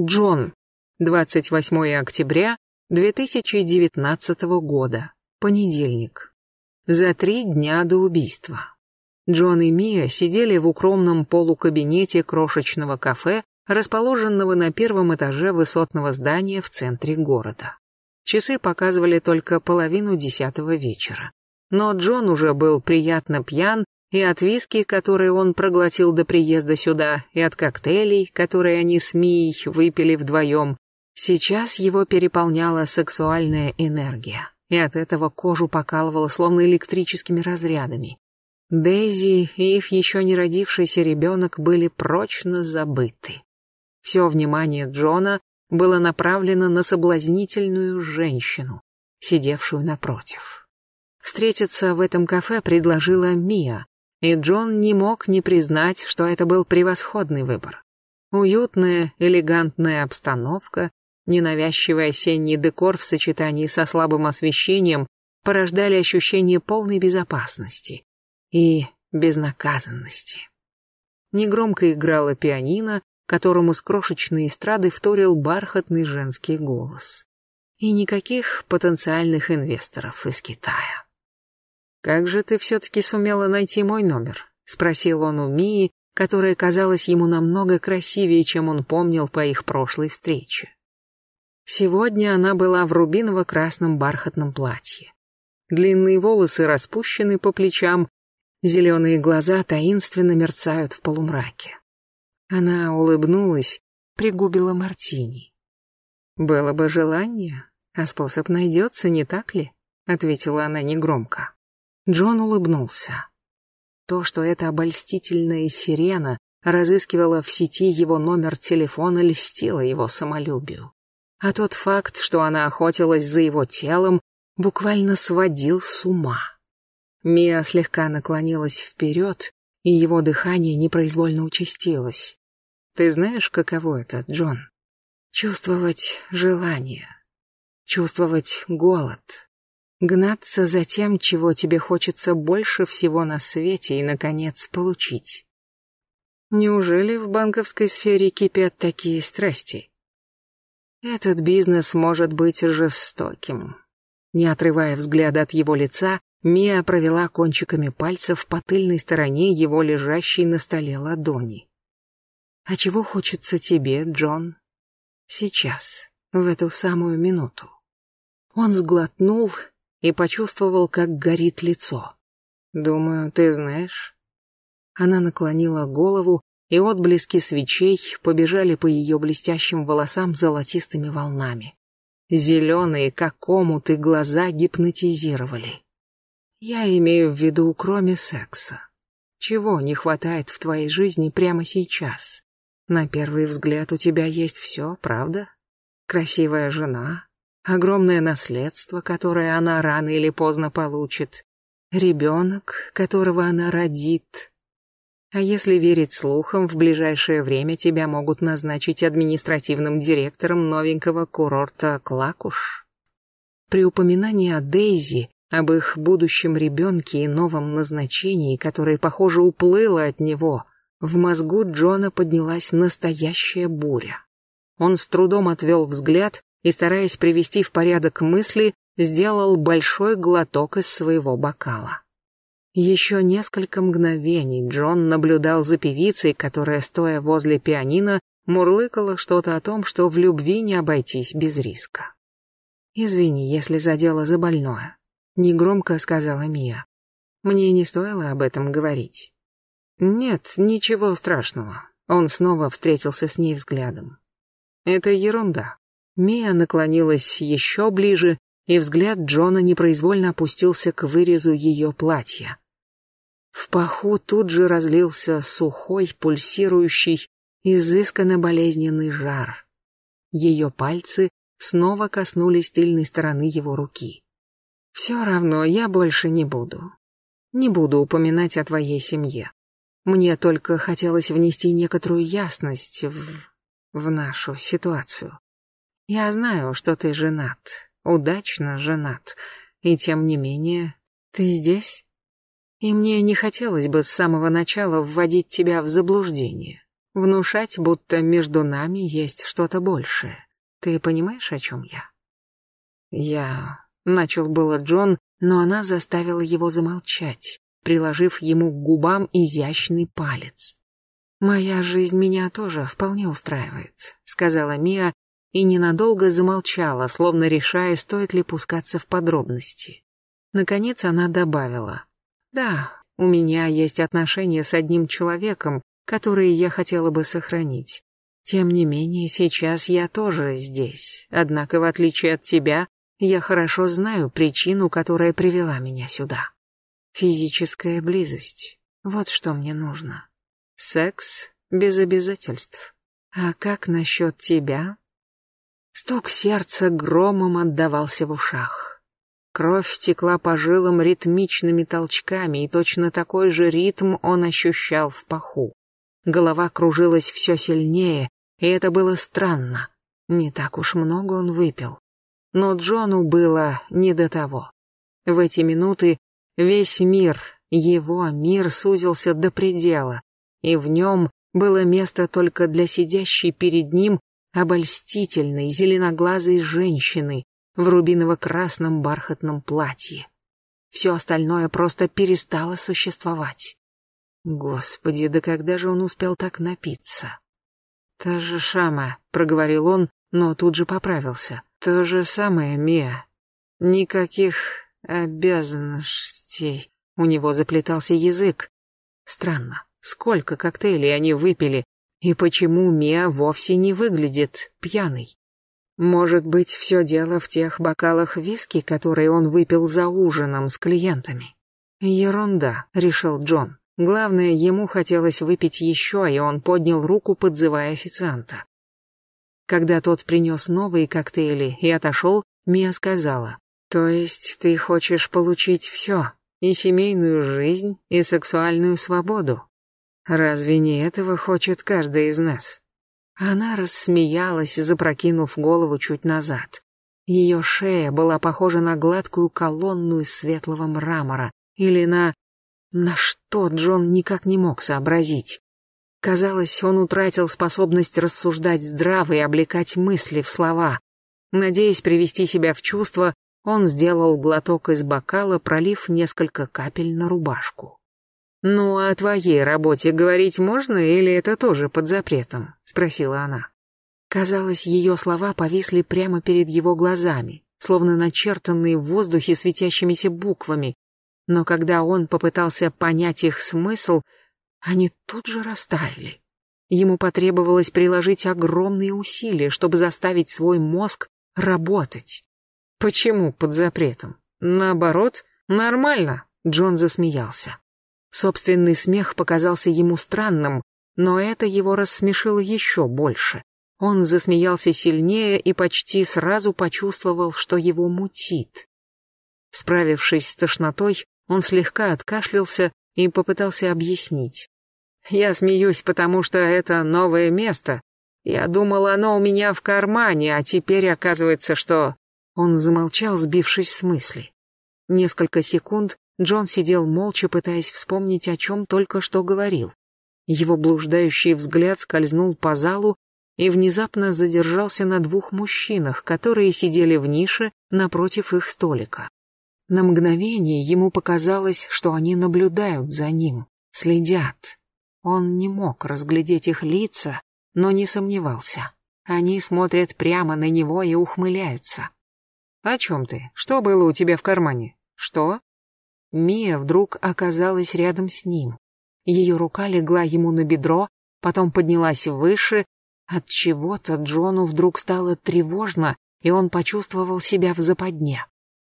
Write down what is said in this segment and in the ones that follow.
Джон. 28 октября 2019 года. Понедельник. За три дня до убийства. Джон и Мия сидели в укромном полукабинете крошечного кафе, расположенного на первом этаже высотного здания в центре города. Часы показывали только половину десятого вечера. Но Джон уже был приятно пьян и от виски, которые он проглотил до приезда сюда, и от коктейлей, которые они с Мией выпили вдвоем. Сейчас его переполняла сексуальная энергия, и от этого кожу покалывало словно электрическими разрядами. Дейзи и их еще не родившийся ребенок были прочно забыты. Все внимание Джона было направлено на соблазнительную женщину, сидевшую напротив. Встретиться в этом кафе предложила Мия, и Джон не мог не признать, что это был превосходный выбор. Уютная, элегантная обстановка, ненавязчивый осенний декор в сочетании со слабым освещением порождали ощущение полной безопасности и безнаказанности. Негромко играла пианино, которому с крошечной эстрады вторил бархатный женский голос. И никаких потенциальных инвесторов из Китая. «Как же ты все-таки сумела найти мой номер?» — спросил он у Мии, которая казалась ему намного красивее, чем он помнил по их прошлой встрече. Сегодня она была в рубиново-красном бархатном платье. Длинные волосы распущены по плечам, зеленые глаза таинственно мерцают в полумраке. Она улыбнулась, пригубила мартини. «Было бы желание, а способ найдется, не так ли?» — ответила она негромко. Джон улыбнулся. То, что эта обольстительная сирена разыскивала в сети его номер телефона, льстило его самолюбию. А тот факт, что она охотилась за его телом, буквально сводил с ума. Мия слегка наклонилась вперед, и его дыхание непроизвольно участилось. «Ты знаешь, каково это, Джон? Чувствовать желание, чувствовать голод, Гнаться за тем, чего тебе хочется больше всего на свете и, наконец, получить. Неужели в банковской сфере кипят такие страсти? Этот бизнес может быть жестоким. Не отрывая взгляда от его лица, Мия провела кончиками пальцев по тыльной стороне его лежащей на столе ладони. «А чего хочется тебе, Джон? Сейчас, в эту самую минуту?» Он сглотнул и почувствовал, как горит лицо. «Думаю, ты знаешь». Она наклонила голову, и отблески свечей побежали по ее блестящим волосам золотистыми волнами. Зеленые, как омуты, глаза гипнотизировали. Я имею в виду, кроме секса. Чего не хватает в твоей жизни прямо сейчас? На первый взгляд у тебя есть все, правда? Красивая жена, огромное наследство, которое она рано или поздно получит, ребенок, которого она родит. А если верить слухам, в ближайшее время тебя могут назначить административным директором новенького курорта Клакуш. При упоминании о Дейзи, об их будущем ребенке и новом назначении, которое, похоже, уплыло от него, в мозгу Джона поднялась настоящая буря. Он с трудом отвел взгляд и, стараясь привести в порядок мысли, сделал большой глоток из своего бокала. Еще несколько мгновений Джон наблюдал за певицей, которая, стоя возле пианино, мурлыкала что-то о том, что в любви не обойтись без риска. «Извини, если задела за больное», — негромко сказала Мия. «Мне не стоило об этом говорить». «Нет, ничего страшного». Он снова встретился с ней взглядом. «Это ерунда. Мия наклонилась еще ближе, и взгляд Джона непроизвольно опустился к вырезу ее платья. В паху тут же разлился сухой, пульсирующий, изысканно болезненный жар. Ее пальцы снова коснулись тыльной стороны его руки. «Все равно я больше не буду. Не буду упоминать о твоей семье. Мне только хотелось внести некоторую ясность в... в нашу ситуацию. Я знаю, что ты женат, удачно женат, и тем не менее ты здесь. И мне не хотелось бы с самого начала вводить тебя в заблуждение. Внушать, будто между нами есть что-то большее. Ты понимаешь, о чем я? Я... Начал было Джон, но она заставила его замолчать, приложив ему к губам изящный палец. «Моя жизнь меня тоже вполне устраивает», — сказала Мия и ненадолго замолчала, словно решая, стоит ли пускаться в подробности. Наконец она добавила. «Да, у меня есть отношения с одним человеком, которые я хотела бы сохранить. Тем не менее, сейчас я тоже здесь. Однако, в отличие от тебя, я хорошо знаю причину, которая привела меня сюда. Физическая близость. Вот что мне нужно. Секс без обязательств. А как насчет тебя? Стук сердца громом отдавался в ушах. Кровь текла по жилам ритмичными толчками, и точно такой же ритм он ощущал в паху. Голова кружилась все сильнее, и это было странно. Не так уж много он выпил. Но Джону было не до того. В эти минуты весь мир, его мир сузился до предела, и в нем было место только для сидящей перед ним обольстительной зеленоглазой женщины в рубиново-красном бархатном платье. Все остальное просто перестало существовать. Господи, да когда же он успел так напиться? «Та же Шама», — проговорил он, но тут же поправился. «То же самое, Мия. Никаких обязанностей». У него заплетался язык. Странно. Сколько коктейлей они выпили, и почему Мия вовсе не выглядит пьяной? Может быть, все дело в тех бокалах виски, которые он выпил за ужином с клиентами? Ерунда, решил Джон. Главное, ему хотелось выпить еще, и он поднял руку, подзывая официанта. Когда тот принес новые коктейли и отошел, Мия сказала, «То есть ты хочешь получить все, и семейную жизнь, и сексуальную свободу? Разве не этого хочет каждый из нас? Она рассмеялась, запрокинув голову чуть назад. Ее шея была похожа на гладкую колонну из светлого мрамора или на... На что Джон никак не мог сообразить. Казалось, он утратил способность рассуждать здраво и облекать мысли в слова. Надеясь привести себя в чувство, он сделал глоток из бокала, пролив несколько капель на рубашку. «Ну, о твоей работе говорить можно или это тоже под запретом?» — спросила она. Казалось, ее слова повисли прямо перед его глазами, словно начертанные в воздухе светящимися буквами, но когда он попытался понять их смысл, они тут же растаяли. Ему потребовалось приложить огромные усилия, чтобы заставить свой мозг работать. Почему под запретом? Наоборот, нормально, Джон засмеялся. Собственный смех показался ему странным, но это его рассмешило еще больше. Он засмеялся сильнее и почти сразу почувствовал, что его мутит. Справившись с тошнотой, он слегка откашлялся и попытался объяснить. «Я смеюсь, потому что это новое место. Я думал, оно у меня в кармане, а теперь оказывается, что...» Он замолчал, сбившись с мысли. Несколько секунд Джон сидел молча, пытаясь вспомнить, о чем только что говорил. Его блуждающий взгляд скользнул по залу и внезапно задержался на двух мужчинах, которые сидели в нише напротив их столика. На мгновение ему показалось, что они наблюдают за ним, следят. Он не мог разглядеть их лица, но не сомневался. Они смотрят прямо на него и ухмыляются. «О чем ты? Что было у тебя в кармане? Что?» Мия вдруг оказалась рядом с ним. Ее рука легла ему на бедро, потом поднялась выше. От чего-то Джону вдруг стало тревожно, и он почувствовал себя в западне.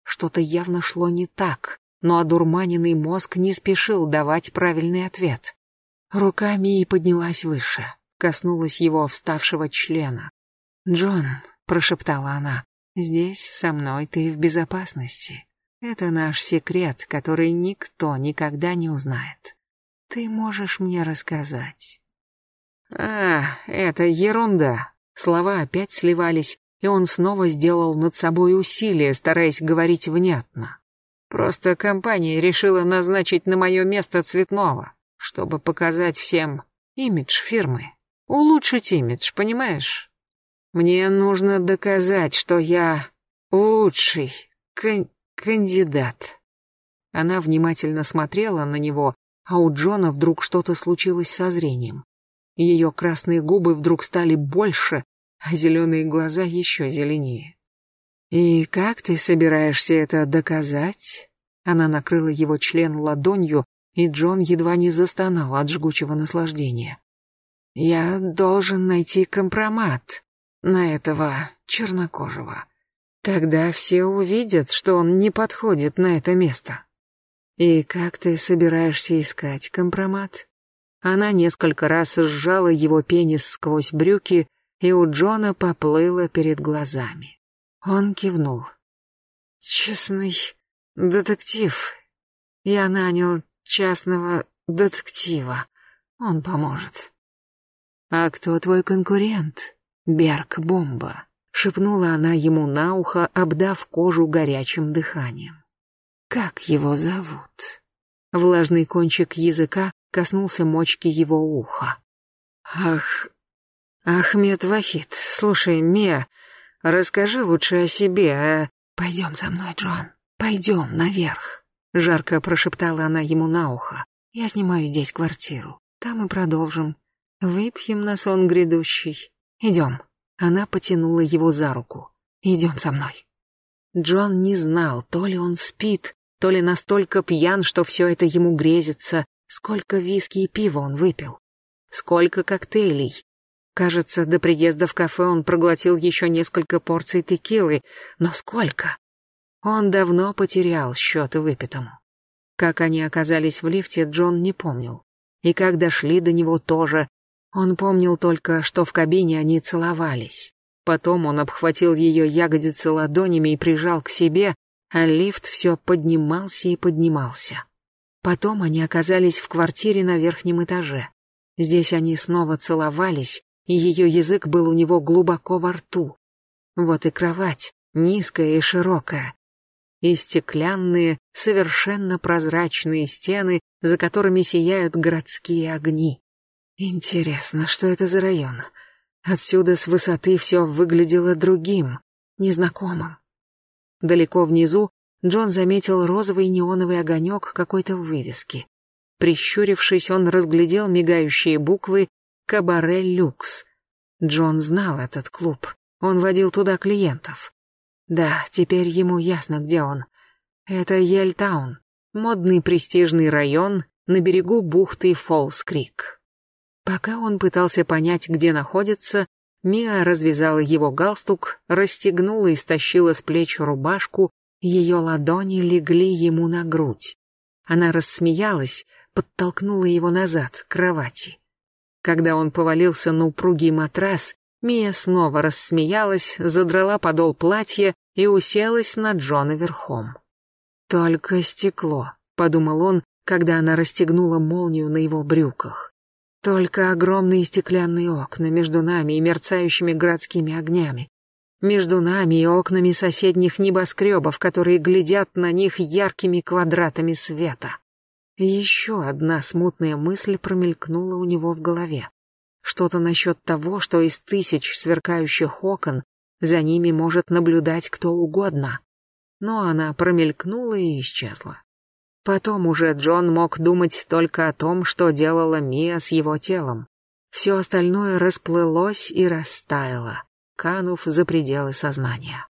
Что-то явно шло не так, но одурманенный мозг не спешил давать правильный ответ. Рука Мии поднялась выше, коснулась его вставшего члена. «Джон», — прошептала она, — «здесь со мной ты в безопасности». Это наш секрет, который никто никогда не узнает. Ты можешь мне рассказать. А, это ерунда. Слова опять сливались, и он снова сделал над собой усилие, стараясь говорить внятно. Просто компания решила назначить на мое место цветного, чтобы показать всем имидж фирмы. Улучшить имидж, понимаешь? Мне нужно доказать, что я лучший кандидат. Она внимательно смотрела на него, а у Джона вдруг что-то случилось со зрением. Ее красные губы вдруг стали больше, а зеленые глаза еще зеленее. «И как ты собираешься это доказать?» Она накрыла его член ладонью, и Джон едва не застонал от жгучего наслаждения. «Я должен найти компромат на этого чернокожего. Тогда все увидят, что он не подходит на это место». «И как ты собираешься искать компромат?» Она несколько раз сжала его пенис сквозь брюки, и у Джона поплыло перед глазами. Он кивнул. «Честный детектив. Я нанял частного детектива. Он поможет». «А кто твой конкурент?» «Берг Бомба», — шепнула она ему на ухо, обдав кожу горячим дыханием. «Как его зовут?» Влажный кончик языка коснулся мочки его уха. «Ах, Ахмед Вахид, слушай, Мия, расскажи лучше о себе, а...» «Пойдем за мной, Джон, пойдем наверх», — жарко прошептала она ему на ухо. «Я снимаю здесь квартиру, там и продолжим. Выпьем на сон грядущий. Идем». Она потянула его за руку. «Идем со мной». Джон не знал, то ли он спит, то ли настолько пьян, что все это ему грезится, сколько виски и пива он выпил, сколько коктейлей. Кажется, до приезда в кафе он проглотил еще несколько порций текилы, но сколько? Он давно потерял счет выпитому. Как они оказались в лифте, Джон не помнил. И как дошли до него тоже. Он помнил только, что в кабине они целовались. Потом он обхватил ее ягодицы ладонями и прижал к себе, а лифт все поднимался и поднимался. Потом они оказались в квартире на верхнем этаже. Здесь они снова целовались, и ее язык был у него глубоко во рту. Вот и кровать, низкая и широкая. И стеклянные, совершенно прозрачные стены, за которыми сияют городские огни. Интересно, что это за район? Отсюда с высоты все выглядело другим, незнакомым. Далеко внизу Джон заметил розовый неоновый огонек какой-то вывески. Прищурившись, он разглядел мигающие буквы «Кабаре Люкс». Джон знал этот клуб. Он водил туда клиентов. Да, теперь ему ясно, где он. Это Ельтаун, модный престижный район на берегу бухты Фолс-Крик. Пока он пытался понять, где находится, Миа развязала его галстук, расстегнула и стащила с плеч рубашку, ее ладони легли ему на грудь. Она рассмеялась, подтолкнула его назад, к кровати. Когда он повалился на упругий матрас, Мия снова рассмеялась, задрала подол платья и уселась на Джона верхом. «Только стекло», — подумал он, когда она расстегнула молнию на его брюках. «Только огромные стеклянные окна между нами и мерцающими городскими огнями между нами и окнами соседних небоскребов, которые глядят на них яркими квадратами света. Еще одна смутная мысль промелькнула у него в голове. Что-то насчет того, что из тысяч сверкающих окон за ними может наблюдать кто угодно. Но она промелькнула и исчезла. Потом уже Джон мог думать только о том, что делала Мия с его телом. Все остальное расплылось и растаяло канув за пределы сознания.